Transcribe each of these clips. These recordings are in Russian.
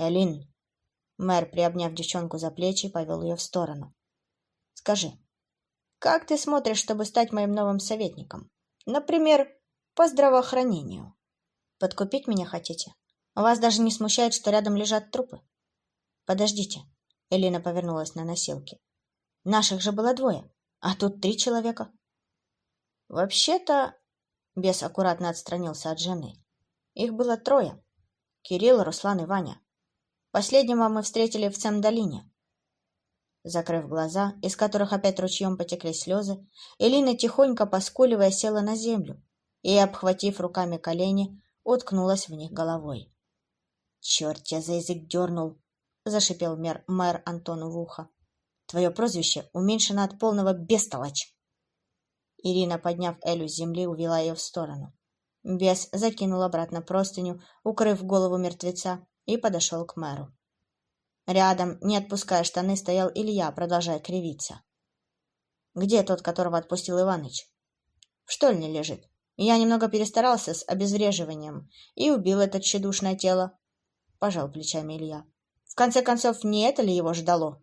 Элин. Мэр, приобняв девчонку за плечи, повел ее в сторону. Скажи, как ты смотришь, чтобы стать моим новым советником? Например, по здравоохранению. Подкупить меня хотите? Вас даже не смущает, что рядом лежат трупы? Подождите. Элина повернулась на носилки. Наших же было двое, а тут три человека. Вообще-то... Бес аккуратно отстранился от жены. Их было трое. Кирилл, Руслан и Ваня. Последнего мы встретили в Цемдолине. Закрыв глаза, из которых опять ручьем потекли слезы, Элина, тихонько поскуливая, села на землю и, обхватив руками колени, уткнулась в них головой. «Черт тебя за язык дернул!» — зашипел мэр, мэр Антону в ухо. «Твое прозвище уменьшено от полного бестолочь!» Ирина, подняв Элю с земли, увела ее в сторону. Бес закинул обратно простыню, укрыв голову мертвеца, и подошел к мэру. Рядом, не отпуская штаны, стоял Илья, продолжая кривиться. «Где тот, которого отпустил Иваныч?» «В штольне лежит. Я немного перестарался с обезвреживанием и убил это тщедушное тело», — пожал плечами Илья. «В конце концов, не это ли его ждало?»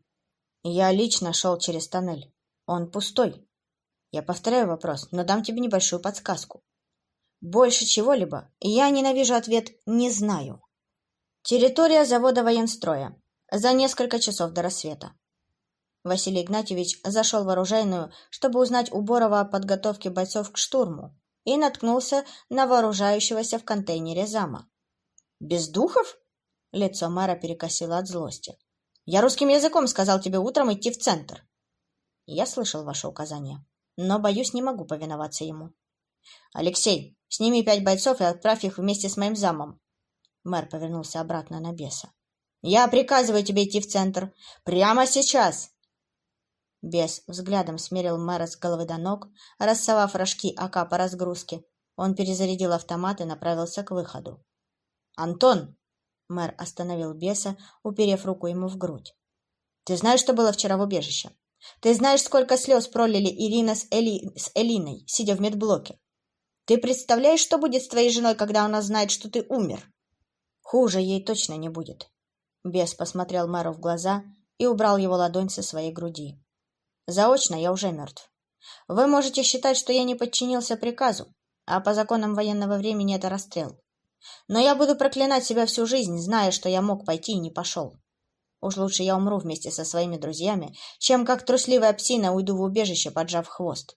«Я лично шел через тоннель. Он пустой. Я повторяю вопрос, но дам тебе небольшую подсказку. Больше чего-либо я ненавижу ответ «не знаю». Территория завода военстроя за несколько часов до рассвета. Василий Игнатьевич зашел в оружейную, чтобы узнать у Борова о подготовке бойцов к штурму, и наткнулся на вооружающегося в контейнере зама. «Без духов?» — лицо мэра перекосило от злости. «Я русским языком сказал тебе утром идти в центр». «Я слышал ваше указание, но, боюсь, не могу повиноваться ему». «Алексей, сними пять бойцов и отправь их вместе с моим замом». Мэр повернулся обратно на беса. Я приказываю тебе идти в центр. Прямо сейчас!» Бес взглядом смерил мэра с головы до ног, рассовав рожки АК по разгрузке. Он перезарядил автомат и направился к выходу. «Антон!» — мэр остановил беса, уперев руку ему в грудь. «Ты знаешь, что было вчера в убежище? Ты знаешь, сколько слез пролили Ирина с, Эли... с Элиной, сидя в медблоке? Ты представляешь, что будет с твоей женой, когда она знает, что ты умер? Хуже ей точно не будет. Бес посмотрел мэру в глаза и убрал его ладонь со своей груди. «Заочно я уже мертв. Вы можете считать, что я не подчинился приказу, а по законам военного времени это расстрел. Но я буду проклинать себя всю жизнь, зная, что я мог пойти и не пошел. Уж лучше я умру вместе со своими друзьями, чем как трусливая псина уйду в убежище, поджав хвост.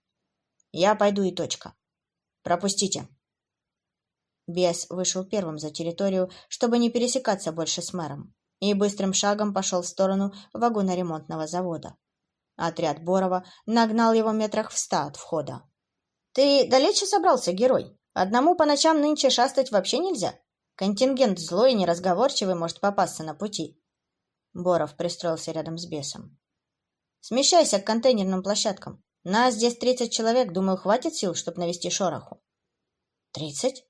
Я пойду и точка. Пропустите». Бес вышел первым за территорию, чтобы не пересекаться больше с мэром и быстрым шагом пошел в сторону вагоноремонтного завода. Отряд Борова нагнал его метрах в ста от входа. — Ты далече собрался, герой? Одному по ночам нынче шастать вообще нельзя. Контингент злой и неразговорчивый может попасться на пути. Боров пристроился рядом с бесом. — Смещайся к контейнерным площадкам. Нас здесь тридцать человек, думаю, хватит сил, чтобы навести шороху. — Тридцать?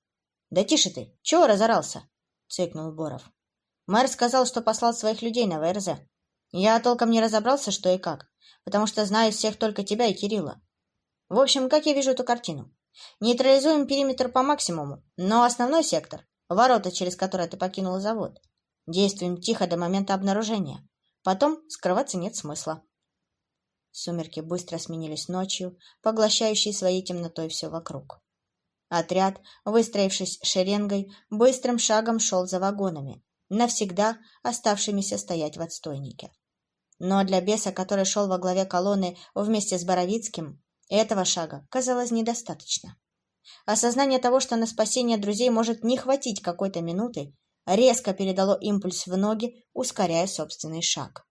Да тише ты, чего разорался? — цыкнул Боров. Мэр сказал, что послал своих людей на ВРЗ. Я толком не разобрался, что и как, потому что знаю всех только тебя и Кирилла. В общем, как я вижу эту картину? Нейтрализуем периметр по максимуму, но основной сектор, ворота, через которые ты покинул завод, действуем тихо до момента обнаружения. Потом скрываться нет смысла. Сумерки быстро сменились ночью, поглощающей своей темнотой все вокруг. Отряд, выстроившись шеренгой, быстрым шагом шел за вагонами, навсегда оставшимися стоять в отстойнике. Но для беса, который шел во главе колонны вместе с Боровицким, этого шага казалось недостаточно. Осознание того, что на спасение друзей может не хватить какой-то минуты, резко передало импульс в ноги, ускоряя собственный шаг.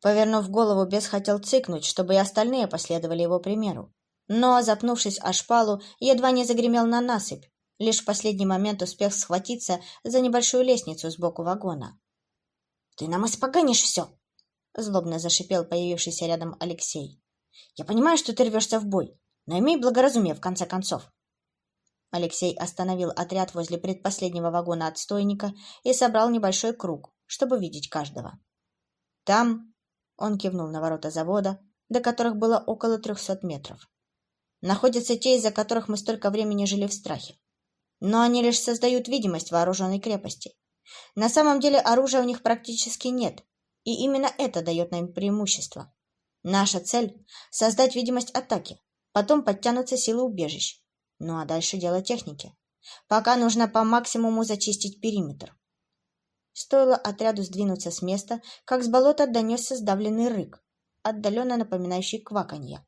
Повернув голову, бес хотел цыкнуть, чтобы и остальные последовали его примеру. Но, запнувшись о шпалу, едва не загремел на насыпь, лишь в последний момент успев схватиться за небольшую лестницу сбоку вагона. — Ты нам испоганишь все! — злобно зашипел появившийся рядом Алексей. — Я понимаю, что ты рвешься в бой, но имей благоразумие в конце концов. Алексей остановил отряд возле предпоследнего вагона отстойника и собрал небольшой круг, чтобы видеть каждого. Там, он кивнул на ворота завода, до которых было около трехсот метров, находятся те, из-за которых мы столько времени жили в страхе но они лишь создают видимость вооруженной крепости. На самом деле оружия у них практически нет, и именно это дает нам преимущество. Наша цель — создать видимость атаки, потом подтянутся силы убежищ. Ну а дальше дело техники. Пока нужно по максимуму зачистить периметр. Стоило отряду сдвинуться с места, как с болота донесся сдавленный рык, отдаленно напоминающий кваканье.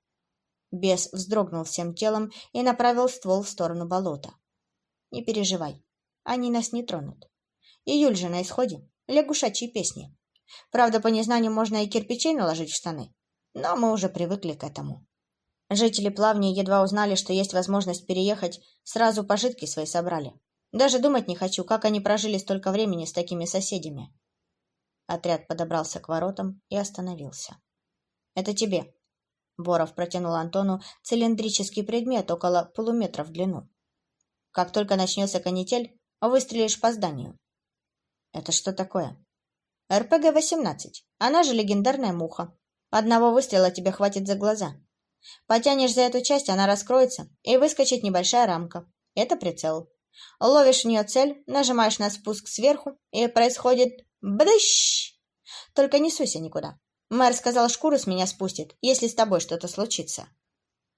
Бес вздрогнул всем телом и направил ствол в сторону болота. «Не переживай, они нас не тронут. Июль же на исходе, лягушачьи песни. Правда, по незнанию можно и кирпичей наложить в штаны, но мы уже привыкли к этому». Жители плавни едва узнали, что есть возможность переехать, сразу пожитки свои собрали. Даже думать не хочу, как они прожили столько времени с такими соседями. Отряд подобрался к воротам и остановился. «Это тебе». Боров протянул Антону цилиндрический предмет около полуметра в длину. «Как только начнется канитель, выстрелишь по зданию». «Это что такое?» «РПГ-18. Она же легендарная муха. Одного выстрела тебе хватит за глаза. Потянешь за эту часть, она раскроется, и выскочит небольшая рамка. Это прицел. Ловишь в нее цель, нажимаешь на спуск сверху, и происходит бдыщ. Только не суйся никуда. Мэр сказал, шкуру с меня спустит, если с тобой что-то случится.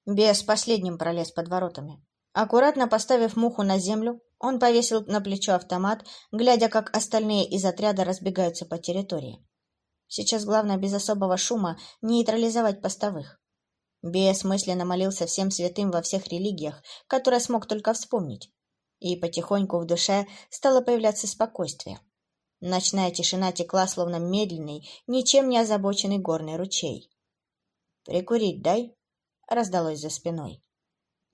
Бес последним пролез под воротами. Аккуратно поставив муху на землю, он повесил на плечо автомат, глядя, как остальные из отряда разбегаются по территории. Сейчас главное без особого шума нейтрализовать постовых. Бес мысленно молился всем святым во всех религиях, которые смог только вспомнить. И потихоньку в душе стало появляться спокойствие. Ночная тишина текла, словно медленный, ничем не озабоченный горный ручей. «Прикурить дай?» — раздалось за спиной.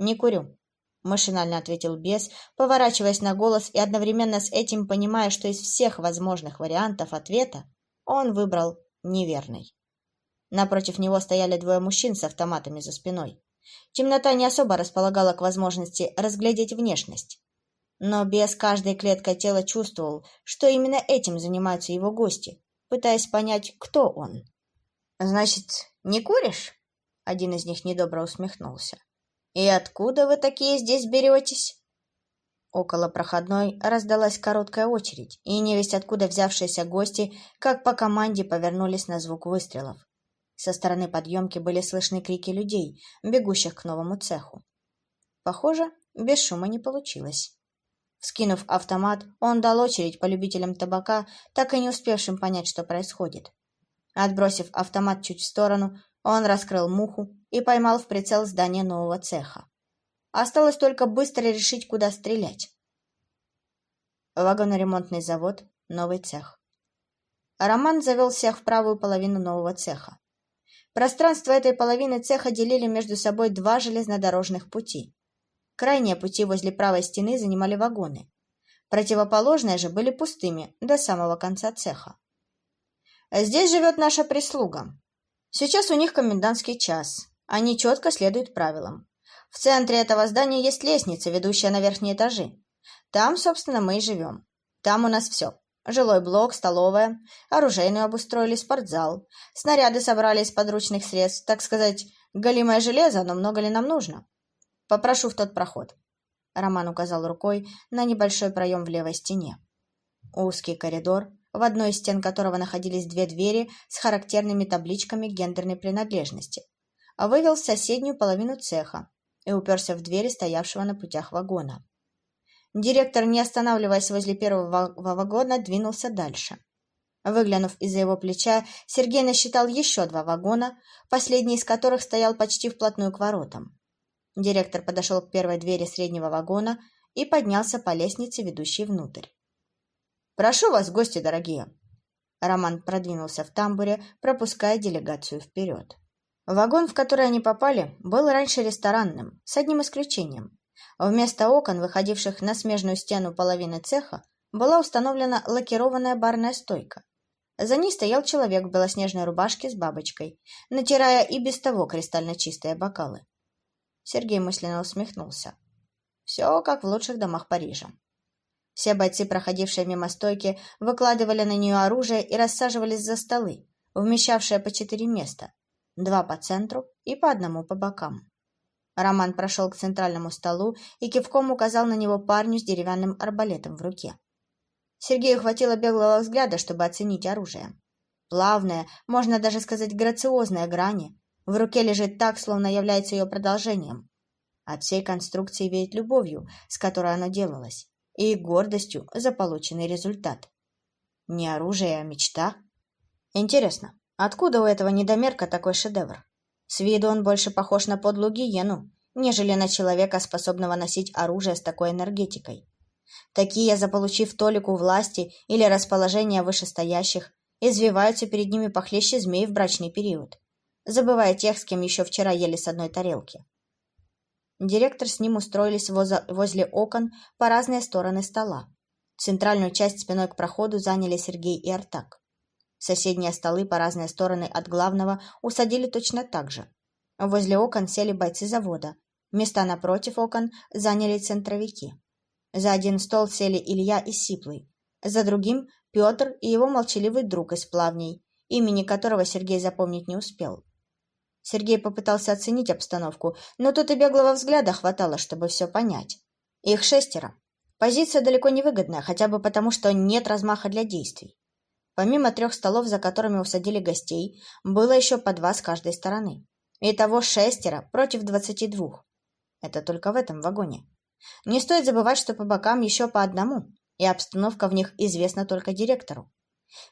«Не курю», — машинально ответил бес, поворачиваясь на голос и одновременно с этим понимая, что из всех возможных вариантов ответа он выбрал неверный. Напротив него стояли двое мужчин с автоматами за спиной. Темнота не особо располагала к возможности разглядеть внешность. Но без каждой клеткой тела чувствовал, что именно этим занимаются его гости, пытаясь понять, кто он. «Значит, не куришь?» Один из них недобро усмехнулся. «И откуда вы такие здесь беретесь?» Около проходной раздалась короткая очередь, и невесть откуда взявшиеся гости, как по команде, повернулись на звук выстрелов. Со стороны подъемки были слышны крики людей, бегущих к новому цеху. Похоже, без шума не получилось. Скинув автомат, он дал очередь по любителям табака, так и не успевшим понять, что происходит. Отбросив автомат чуть в сторону, он раскрыл муху и поймал в прицел здание нового цеха. Осталось только быстро решить, куда стрелять. Вагоноремонтный завод, новый цех. Роман завел всех в правую половину нового цеха. Пространство этой половины цеха делили между собой два железнодорожных пути. Крайние пути возле правой стены занимали вагоны. Противоположные же были пустыми до самого конца цеха. Здесь живет наша прислуга. Сейчас у них комендантский час. Они четко следуют правилам. В центре этого здания есть лестница, ведущая на верхние этажи. Там, собственно, мы и живем. Там у нас все. Жилой блок, столовая, оружейную обустроили, спортзал. Снаряды собрали из подручных средств, так сказать, голимое железо, но много ли нам нужно? Попрошу в тот проход. Роман указал рукой на небольшой проем в левой стене. Узкий коридор, в одной из стен которого находились две двери с характерными табличками гендерной принадлежности, вывел в соседнюю половину цеха и уперся в двери стоявшего на путях вагона. Директор, не останавливаясь возле первого вагона, двинулся дальше. Выглянув из-за его плеча, Сергей насчитал еще два вагона, последний из которых стоял почти вплотную к воротам. Директор подошел к первой двери среднего вагона и поднялся по лестнице, ведущей внутрь. «Прошу вас, гости дорогие!» Роман продвинулся в тамбуре, пропуская делегацию вперед. Вагон, в который они попали, был раньше ресторанным, с одним исключением. Вместо окон, выходивших на смежную стену половины цеха, была установлена лакированная барная стойка. За ней стоял человек в белоснежной рубашке с бабочкой, натирая и без того кристально чистые бокалы. Сергей мысленно усмехнулся. Все как в лучших домах Парижа. Все бойцы, проходившие мимо стойки, выкладывали на нее оружие и рассаживались за столы, вмещавшие по четыре места, два по центру и по одному по бокам. Роман прошел к центральному столу и кивком указал на него парню с деревянным арбалетом в руке. Сергею хватило беглого взгляда, чтобы оценить оружие. Плавная, можно даже сказать грациозная грани, в руке лежит так, словно является ее продолжением. От всей конструкции веет любовью, с которой оно делалось, и гордостью за полученный результат. Не оружие, а мечта. Интересно, откуда у этого недомерка такой шедевр? С виду он больше похож на подлую гиену, нежели на человека, способного носить оружие с такой энергетикой. Такие, заполучив толику власти или расположения вышестоящих, извиваются перед ними похлеще змей в брачный период, забывая тех, с кем еще вчера ели с одной тарелки. Директор с ним устроились возле окон по разные стороны стола. Центральную часть спиной к проходу заняли Сергей и Артак. Соседние столы по разные стороны от главного усадили точно так же. Возле окон сели бойцы завода. Места напротив окон заняли центровики. За один стол сели Илья и Сиплый. За другим – Петр и его молчаливый друг из плавней, имени которого Сергей запомнить не успел. Сергей попытался оценить обстановку, но тут и беглого взгляда хватало, чтобы все понять. Их шестеро. Позиция далеко не выгодная, хотя бы потому, что нет размаха для действий. Помимо трех столов, за которыми усадили гостей, было еще по два с каждой стороны. Итого шестеро против двадцати двух. Это только в этом вагоне. Не стоит забывать, что по бокам еще по одному, и обстановка в них известна только директору.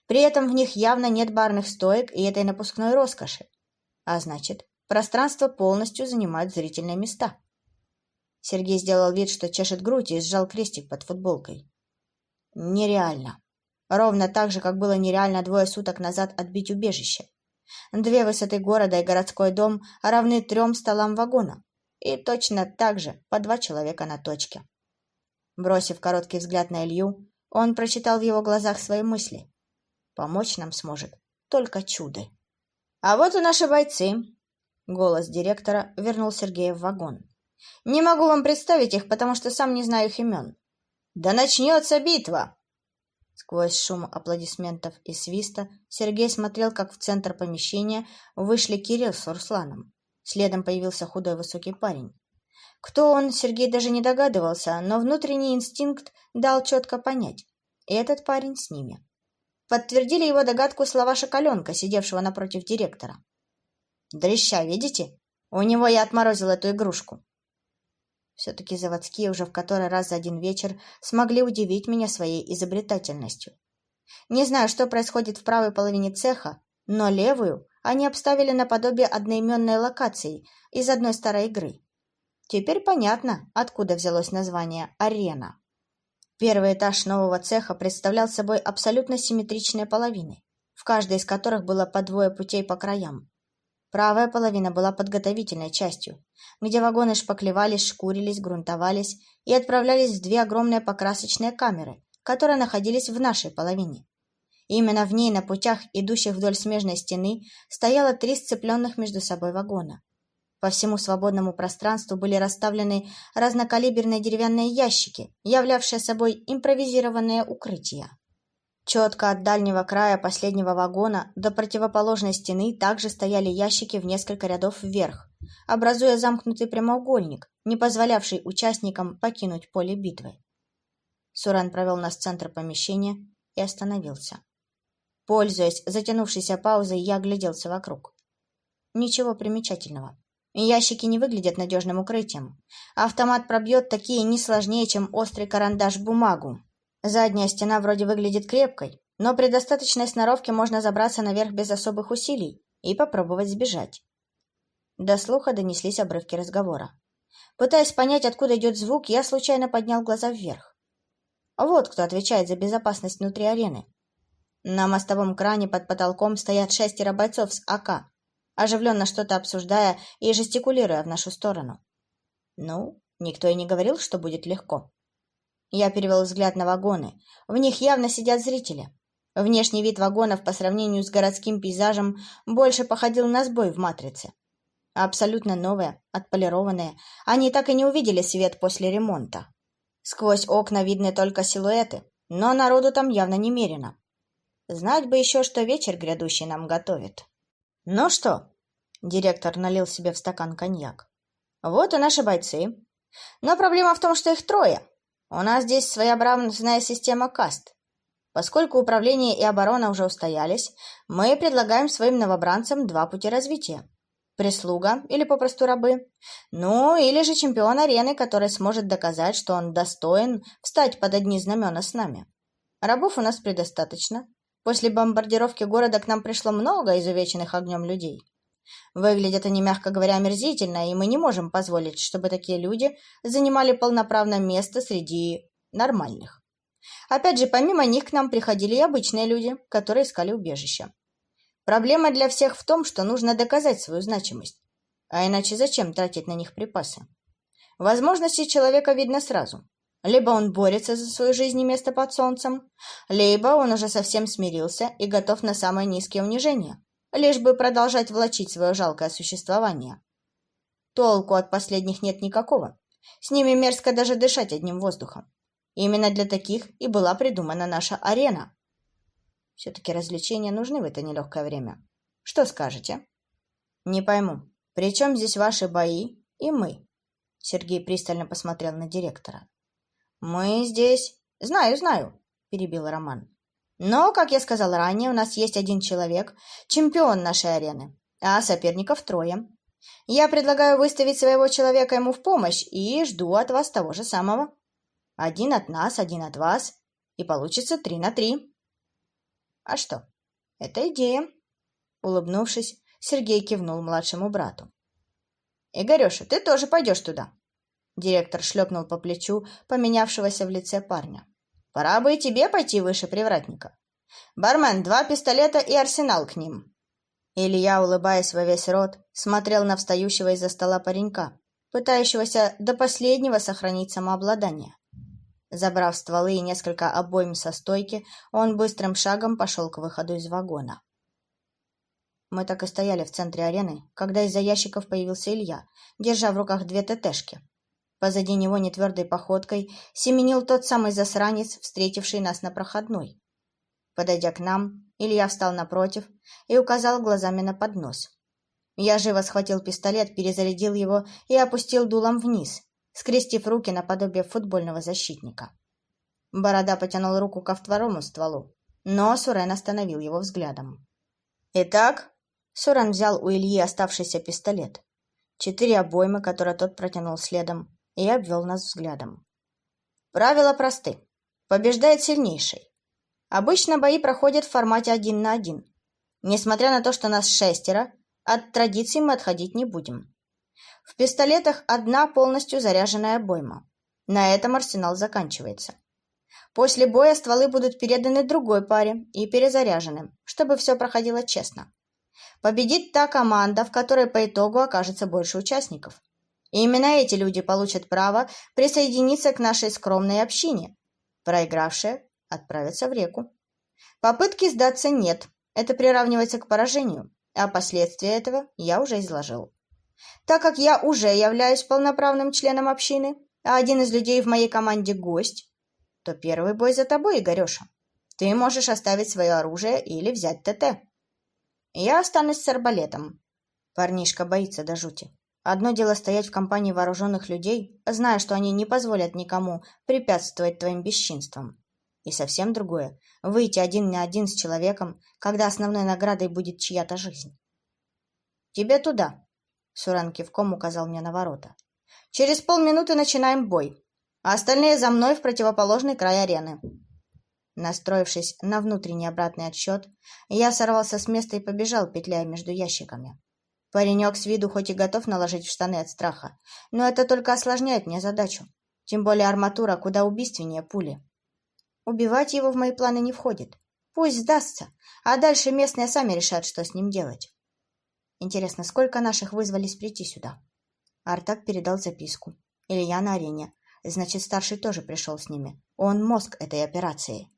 При этом в них явно нет барных стоек и этой напускной роскоши. А значит, пространство полностью занимают зрительные места. Сергей сделал вид, что чешет грудь и сжал крестик под футболкой. Нереально. Ровно так же, как было нереально двое суток назад отбить убежище. Две высоты города и городской дом равны трем столам вагона. И точно так же по два человека на точке. Бросив короткий взгляд на Илью, он прочитал в его глазах свои мысли. Помочь нам сможет только чудо. А вот и наши бойцы. Голос директора вернул Сергея в вагон. Не могу вам представить их, потому что сам не знаю их имен. Да начнется битва! Сквозь шум аплодисментов и свиста Сергей смотрел, как в центр помещения вышли Кирилл с Русланом. Следом появился худой высокий парень. Кто он, Сергей даже не догадывался, но внутренний инстинкт дал четко понять. Этот парень с ними. Подтвердили его догадку слова Шоколенка, сидевшего напротив директора. «Дрища, видите? У него я отморозил эту игрушку. Все-таки заводские уже в который раз за один вечер смогли удивить меня своей изобретательностью. Не знаю, что происходит в правой половине цеха, но левую они обставили наподобие одноименной локации из одной старой игры. Теперь понятно, откуда взялось название «Арена». Первый этаж нового цеха представлял собой абсолютно симметричные половины, в каждой из которых было по двое путей по краям. Правая половина была подготовительной частью, где вагоны шпаклевались, шкурились, грунтовались и отправлялись в две огромные покрасочные камеры, которые находились в нашей половине. Именно в ней на путях, идущих вдоль смежной стены, стояло три сцепленных между собой вагона. По всему свободному пространству были расставлены разнокалиберные деревянные ящики, являвшие собой импровизированные укрытия. Четко от дальнего края последнего вагона до противоположной стены также стояли ящики в несколько рядов вверх, образуя замкнутый прямоугольник, не позволявший участникам покинуть поле битвы. Суран провел нас в центр помещения и остановился. Пользуясь затянувшейся паузой, я огляделся вокруг. Ничего примечательного. Ящики не выглядят надежным укрытием. Автомат пробьет такие не сложнее, чем острый карандаш бумагу, Задняя стена вроде выглядит крепкой, но при достаточной сноровке можно забраться наверх без особых усилий и попробовать сбежать. До слуха донеслись обрывки разговора. Пытаясь понять, откуда идет звук, я случайно поднял глаза вверх. Вот кто отвечает за безопасность внутри арены. На мостовом кране под потолком стоят шестеро бойцов с АК, оживленно что-то обсуждая и жестикулируя в нашу сторону. Ну, никто и не говорил, что будет легко. Я перевел взгляд на вагоны. В них явно сидят зрители. Внешний вид вагонов по сравнению с городским пейзажем больше походил на сбой в «Матрице». Абсолютно новые, отполированные, они так и не увидели свет после ремонта. Сквозь окна видны только силуэты, но народу там явно немерено. Знать бы еще, что вечер грядущий нам готовит. Ну что? Директор налил себе в стакан коньяк. Вот и наши бойцы. Но проблема в том, что их трое, у нас здесь своеобразная система каст. Поскольку управление и оборона уже устоялись, мы предлагаем своим новобранцам два пути развития. Прислуга или попросту рабы. Ну, или же чемпион арены, который сможет доказать, что он достоин встать под одни знамена с нами. Рабов у нас предостаточно. После бомбардировки города к нам пришло много изувеченных огнем людей. Выглядят они, мягко говоря, омерзительно, и мы не можем позволить, чтобы такие люди занимали полноправное место среди нормальных. Опять же, помимо них к нам приходили и обычные люди, которые искали убежище. Проблема для всех в том, что нужно доказать свою значимость. А иначе зачем тратить на них припасы? Возможности человека видно сразу. Либо он борется за свою жизнь и место под солнцем, либо он уже совсем смирился и готов на самые низкие унижения, лишь бы продолжать влачить свое жалкое существование. Толку от последних нет никакого. С ними мерзко даже дышать одним воздухом. Именно для таких и была придумана наша арена. Все-таки развлечения нужны в это нелегкое время. Что скажете? Не пойму, при чем здесь ваши бои и мы? Сергей пристально посмотрел на директора. Мы здесь... Знаю, знаю, перебил Роман. Но, как я сказал ранее, у нас есть один человек, чемпион нашей арены, а соперников трое. Я предлагаю выставить своего человека ему в помощь и жду от вас того же самого. Один от нас, один от вас, и получится три на три. А что? Это идея. Улыбнувшись, Сергей кивнул младшему брату. Игореша, ты тоже пойдешь туда. Директор шлепнул по плечу поменявшегося в лице парня. Пора бы и тебе пойти выше привратника. Бармен, два пистолета и арсенал к ним. Илья, улыбаясь во весь рот, смотрел на встающего из-за стола паренька, пытающегося до последнего сохранить самообладание. Забрав стволы и несколько обойм со стойки, он быстрым шагом пошел к выходу из вагона. Мы так и стояли в центре арены, когда из-за ящиков появился Илья, держа в руках две ТТшки. Позади него нетвердой походкой семенил тот самый засранец, встретивший нас на проходной. Подойдя к нам, Илья встал напротив и указал глазами на поднос. Я живо схватил пистолет, перезарядил его и опустил дулом вниз, скрестив руки наподобие футбольного защитника. Борода потянул руку ко второму стволу, но Сурен остановил его взглядом. «Итак?» Сурен взял у Ильи оставшийся пистолет. Четыре обоймы, которые тот протянул следом, и обвел нас взглядом. Правила просты. Побеждает сильнейший. Обычно бои проходят в формате один на один. Несмотря на то, что нас шестеро, от традиций мы отходить не будем. В пистолетах одна полностью заряженная обойма. На этом арсенал заканчивается. После боя стволы будут переданы другой паре и перезаряжены, чтобы все проходило честно. Победит та команда, в которой по итогу окажется больше участников. И именно эти люди получат право присоединиться к нашей скромной общине. Проигравшие отправятся в реку. Попытки сдаться нет, это приравнивается к поражению, а последствия этого я уже изложил. Так как я уже являюсь полноправным членом общины, а один из людей в моей команде гость, то первый бой за тобой, Игореша. Ты можешь оставить свое оружие или взять ТТ. Я останусь с арбалетом. Парнишка боится до жути. Одно дело стоять в компании вооруженных людей, зная, что они не позволят никому препятствовать твоим бесчинствам. И совсем другое — выйти один на один с человеком, когда основной наградой будет чья-то жизнь. «Тебе туда», — Суран кивком указал мне на ворота. «Через полминуты начинаем бой, а остальные за мной в противоположный край арены». Настроившись на внутренний обратный отсчет, я сорвался с места и побежал, петляя между ящиками. Паренек с виду хоть и готов наложить в штаны от страха, но это только осложняет мне задачу. Тем более арматура куда убийственнее пули. Убивать его в мои планы не входит. Пусть сдастся, а дальше местные сами решат, что с ним делать. Интересно, сколько наших вызвались прийти сюда? Артак передал записку. Илья на арене. Значит, старший тоже пришел с ними. Он мозг этой операции.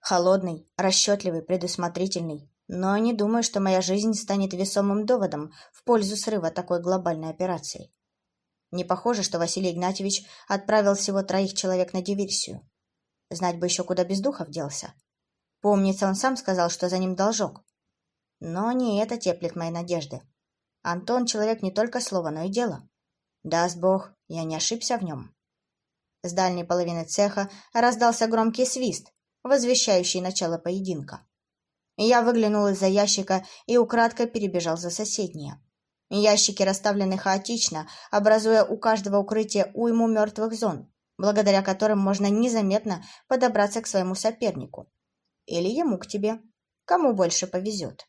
Холодный, расчетливый, предусмотрительный, но не думаю, что моя жизнь станет весомым доводом в пользу срыва такой глобальной операции. Не похоже, что Василий Игнатьевич отправил всего троих человек на диверсию. Знать бы еще, куда без духов делся. Помнится, он сам сказал, что за ним должок. Но не это теплит мои надежды. Антон — человек не только слова, но и дело. Даст Бог, я не ошибся в нем. С дальней половины цеха раздался громкий свист, возвещающий начало поединка. Я выглянул из-за ящика и украдкой перебежал за соседние. Ящики расставлены хаотично, образуя у каждого укрытия уйму мертвых зон, благодаря которым можно незаметно подобраться к своему сопернику. Или ему к тебе. Кому больше повезет.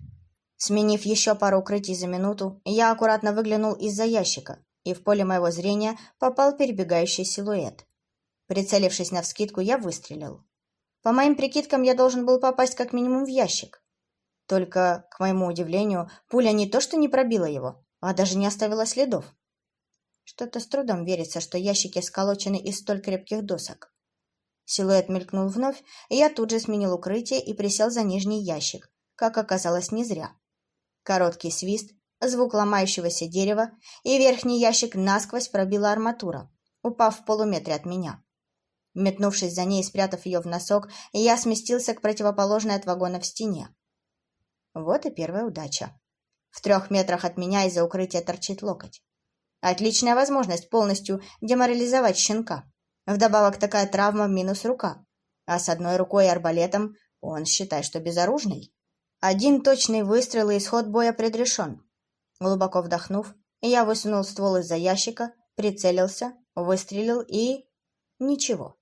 Сменив еще пару укрытий за минуту, я аккуратно выглянул из-за ящика, и в поле моего зрения попал перебегающий силуэт. Прицелившись навскидку, я выстрелил. По моим прикидкам, я должен был попасть как минимум в ящик. Только, к моему удивлению, пуля не то что не пробила его, а даже не оставила следов. Что-то с трудом верится, что ящики сколочены из столь крепких досок. Силуэт мелькнул вновь, и я тут же сменил укрытие и присел за нижний ящик, как оказалось, не зря. Короткий свист, звук ломающегося дерева, и верхний ящик насквозь пробила арматура, упав в полуметре от меня. Метнувшись за ней и спрятав ее в носок, я сместился к противоположной от вагона в стене. Вот и первая удача. В трех метрах от меня из-за укрытия торчит локоть. Отличная возможность полностью деморализовать щенка. Вдобавок такая травма минус рука. А с одной рукой и арбалетом он, считай, что безоружный. Один точный выстрел и исход боя предрешен. Глубоко вдохнув, я высунул ствол из-за ящика, прицелился, выстрелил и... Ничего.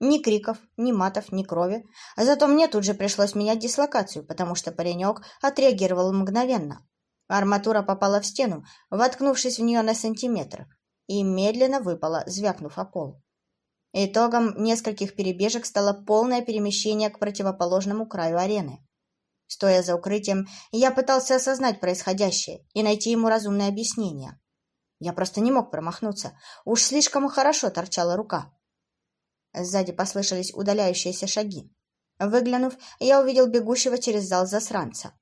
Ни криков, ни матов, ни крови. А зато мне тут же пришлось менять дислокацию, потому что паренек отреагировал мгновенно. Арматура попала в стену, воткнувшись в нее на сантиметр, и медленно выпала, звякнув о пол. Итогом нескольких перебежек стало полное перемещение к противоположному краю арены. Стоя за укрытием, я пытался осознать происходящее и найти ему разумное объяснение. Я просто не мог промахнуться, уж слишком хорошо торчала рука. Сзади послышались удаляющиеся шаги. Выглянув, я увидел бегущего через зал засранца.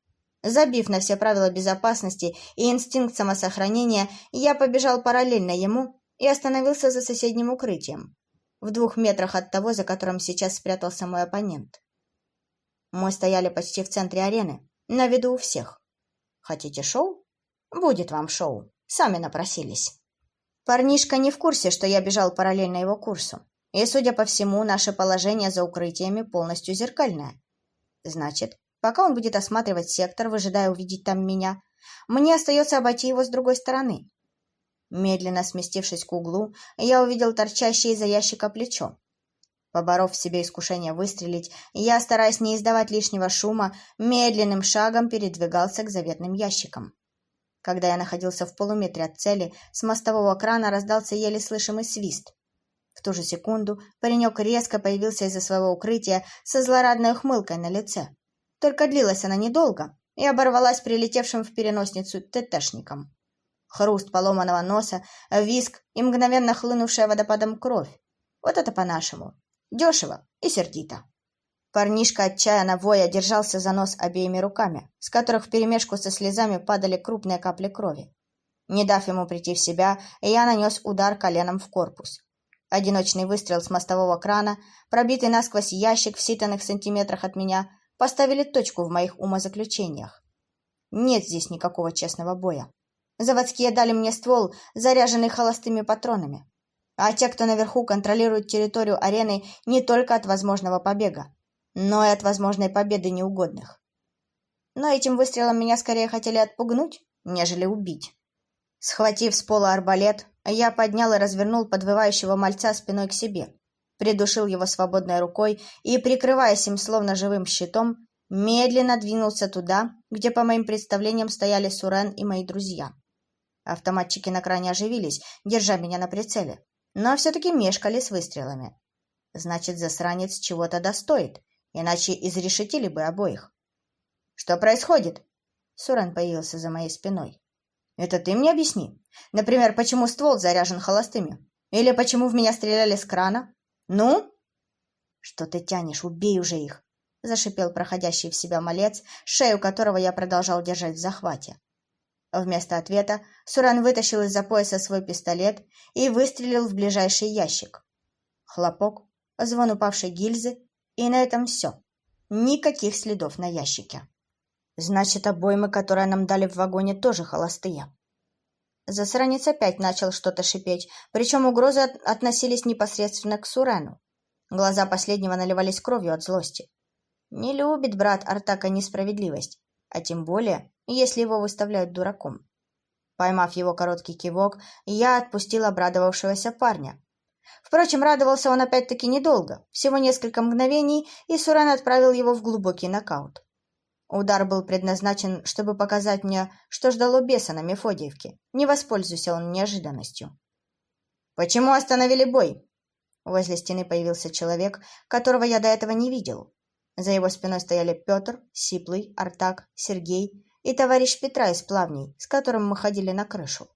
Забив на все правила безопасности и инстинкт самосохранения, я побежал параллельно ему и остановился за соседним укрытием, в двух метрах от того, за которым сейчас спрятался мой оппонент. Мы стояли почти в центре арены, на виду у всех. Хотите шоу? Будет вам шоу. Сами напросились. Парнишка не в курсе, что я бежал параллельно его курсу. И, судя по всему, наше положение за укрытиями полностью зеркальное. Значит, пока он будет осматривать сектор, выжидая увидеть там меня, мне остается обойти его с другой стороны. Медленно сместившись к углу, я увидел торчащее из-за ящика плечо. Поборов в себе искушение выстрелить, я, стараясь не издавать лишнего шума, медленным шагом передвигался к заветным ящикам. Когда я находился в полуметре от цели, с мостового крана раздался еле слышимый свист. В ту же секунду паренек резко появился из-за своего укрытия со злорадной ухмылкой на лице. Только длилась она недолго и оборвалась прилетевшим в переносницу ТТшником. Хруст поломанного носа, виск и мгновенно хлынувшая водопадом кровь. Вот это по-нашему. Дешево и сердито. Парнишка отчаянно воя держался за нос обеими руками, с которых вперемешку со слезами падали крупные капли крови. Не дав ему прийти в себя, я нанес удар коленом в корпус. Одиночный выстрел с мостового крана, пробитый насквозь ящик в ситанных сантиметрах от меня, поставили точку в моих умозаключениях. Нет здесь никакого честного боя. Заводские дали мне ствол, заряженный холостыми патронами. А те, кто наверху контролирует территорию арены не только от возможного побега, но и от возможной победы неугодных. Но этим выстрелом меня скорее хотели отпугнуть, нежели убить. Схватив с пола арбалет, я поднял и развернул подвывающего мальца спиной к себе, придушил его свободной рукой и, прикрываясь им словно живым щитом, медленно двинулся туда, где, по моим представлениям, стояли Сурен и мои друзья. Автоматчики на кране оживились, держа меня на прицеле, но все-таки мешкали с выстрелами. Значит, засранец чего-то достоит, иначе изрешетили бы обоих. «Что происходит?» Сурен появился за моей спиной. Это ты мне объясни. Например, почему ствол заряжен холостыми? Или почему в меня стреляли с крана? Ну? Что ты тянешь? Убей уже их! Зашипел проходящий в себя малец, шею которого я продолжал держать в захвате. Вместо ответа Суран вытащил из-за пояса свой пистолет и выстрелил в ближайший ящик. Хлопок, звон упавшей гильзы, и на этом все. Никаких следов на ящике. Значит, обоймы, которые нам дали в вагоне, тоже холостые. Засранец опять начал что-то шипеть, причем угрозы относились непосредственно к Сурену. Глаза последнего наливались кровью от злости. Не любит брат Артака несправедливость, а тем более, если его выставляют дураком. Поймав его короткий кивок, я отпустил обрадовавшегося парня. Впрочем, радовался он опять-таки недолго, всего несколько мгновений, и Суран отправил его в глубокий нокаут. Удар был предназначен, чтобы показать мне, что ждало беса на Мефодиевке. Не воспользуйся он неожиданностью. «Почему остановили бой?» Возле стены появился человек, которого я до этого не видел. За его спиной стояли Петр, Сиплый, Артак, Сергей и товарищ Петра из Плавней, с которым мы ходили на крышу.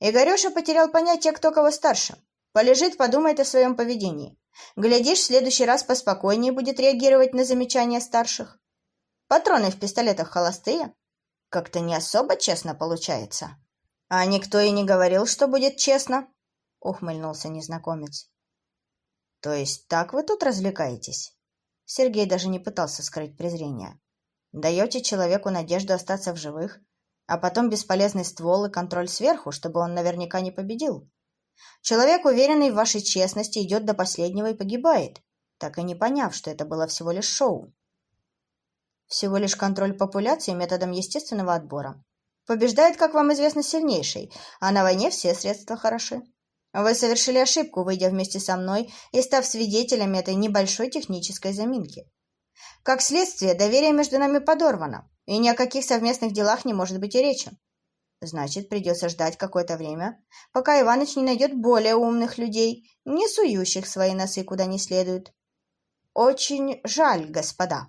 Игореша потерял понятие, кто кого старше. Полежит, подумает о своем поведении. Глядишь, в следующий раз поспокойнее будет реагировать на замечания старших. Патроны в пистолетах холостые. Как-то не особо честно получается. А никто и не говорил, что будет честно, — ухмыльнулся незнакомец. То есть так вы тут развлекаетесь? Сергей даже не пытался скрыть презрение. Даете человеку надежду остаться в живых, а потом бесполезный ствол и контроль сверху, чтобы он наверняка не победил. Человек, уверенный в вашей честности, идет до последнего и погибает, так и не поняв, что это было всего лишь шоу. Всего лишь контроль популяции методом естественного отбора. Побеждает, как вам известно, сильнейший, а на войне все средства хороши. Вы совершили ошибку, выйдя вместе со мной и став свидетелями этой небольшой технической заминки. Как следствие, доверие между нами подорвано, и ни о каких совместных делах не может быть и речи. Значит, придется ждать какое-то время, пока Иваныч не найдет более умных людей, не сующих свои носы куда не следует. Очень жаль, господа.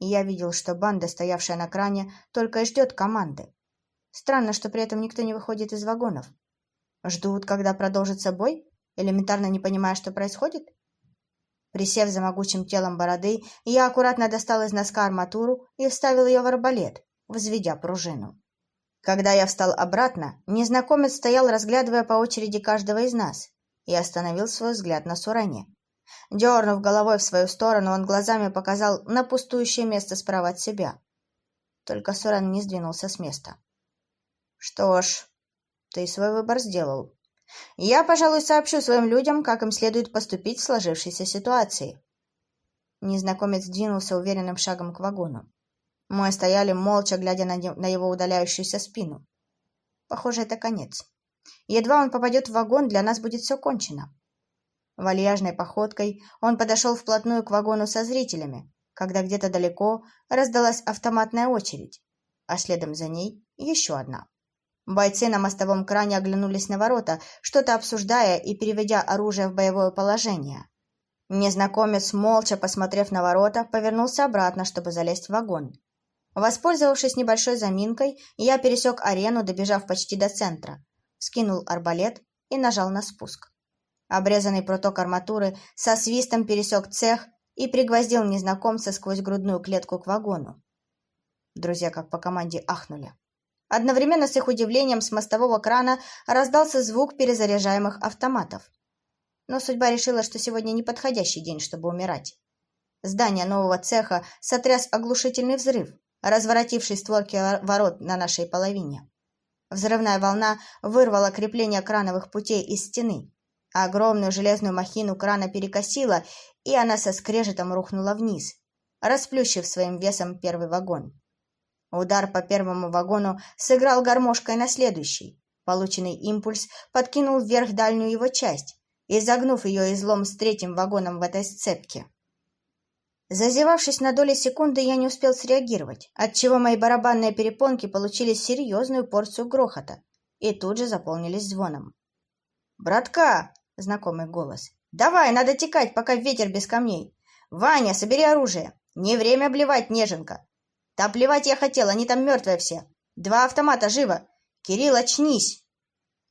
Я видел, что банда, стоявшая на кране, только и ждет команды. Странно, что при этом никто не выходит из вагонов. Ждут, когда продолжится бой, элементарно не понимая, что происходит? Присев за могучим телом бороды, я аккуратно достал из носка арматуру и вставил ее в арбалет, взведя пружину. Когда я встал обратно, незнакомец стоял, разглядывая по очереди каждого из нас, и остановил свой взгляд на Суране. Дернув головой в свою сторону, он глазами показал на пустующее место справа от себя. Только Суран не сдвинулся с места. «Что ж, ты свой выбор сделал. Я, пожалуй, сообщу своим людям, как им следует поступить в сложившейся ситуации». Незнакомец двинулся уверенным шагом к вагону. Мы стояли молча, глядя на его удаляющуюся спину. Похоже, это конец. Едва он попадет в вагон, для нас будет все кончено. Вальяжной походкой он подошел вплотную к вагону со зрителями, когда где-то далеко раздалась автоматная очередь, а следом за ней еще одна. Бойцы на мостовом кране оглянулись на ворота, что-то обсуждая и переведя оружие в боевое положение. Незнакомец, молча посмотрев на ворота, повернулся обратно, чтобы залезть в вагон. Воспользовавшись небольшой заминкой, я пересек арену, добежав почти до центра, скинул арбалет и нажал на спуск. Обрезанный проток арматуры со свистом пересек цех и пригвоздил незнакомца сквозь грудную клетку к вагону. Друзья, как по команде, ахнули. Одновременно с их удивлением с мостового крана раздался звук перезаряжаемых автоматов. Но судьба решила, что сегодня неподходящий день, чтобы умирать. Здание нового цеха сотряс оглушительный взрыв, разворотивший створки ворот на нашей половине. Взрывная волна вырвала крепление крановых путей из стены, Огромную железную махину крана перекосила, и она со скрежетом рухнула вниз, расплющив своим весом первый вагон. Удар по первому вагону сыграл гармошкой на следующий. Полученный импульс подкинул вверх дальнюю его часть, изогнув ее излом с третьим вагоном в этой сцепке. Зазевавшись на доли секунды, я не успел среагировать, отчего мои барабанные перепонки получили серьезную порцию грохота и тут же заполнились звоном. «Братка!» Знакомый голос. «Давай, надо текать, пока ветер без камней. Ваня, собери оружие. Не время обливать, неженка. Да плевать я хотел, они там мертвые все. Два автомата, живо. Кирилл, очнись!»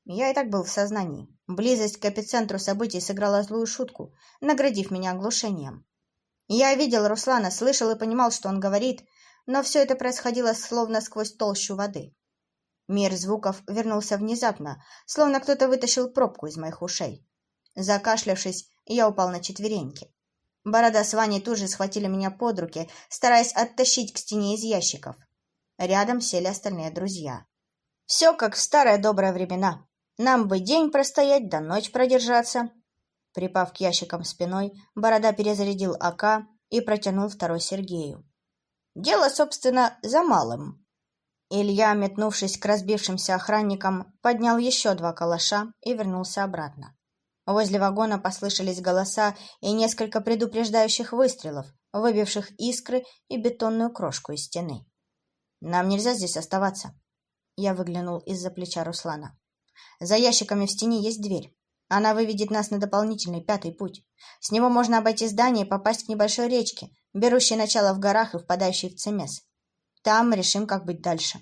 Я и так был в сознании. Близость к эпицентру событий сыграла злую шутку, наградив меня оглушением. Я видел Руслана, слышал и понимал, что он говорит, но все это происходило словно сквозь толщу воды. Мир звуков вернулся внезапно, словно кто-то вытащил пробку из моих ушей. Закашлявшись, я упал на четвереньки. Борода с Ваней тут же схватили меня под руки, стараясь оттащить к стене из ящиков. Рядом сели остальные друзья. Все как в старые добрые времена. Нам бы день простоять, да ночь продержаться. Припав к ящикам спиной, Борода перезарядил АК и протянул второй Сергею. «Дело, собственно, за малым». Илья, метнувшись к разбившимся охранникам, поднял еще два калаша и вернулся обратно. Возле вагона послышались голоса и несколько предупреждающих выстрелов, выбивших искры и бетонную крошку из стены. «Нам нельзя здесь оставаться». Я выглянул из-за плеча Руслана. «За ящиками в стене есть дверь. Она выведет нас на дополнительный пятый путь. С него можно обойти здание и попасть к небольшой речке, берущей начало в горах и впадающей в Цемес. Там решим, как быть дальше».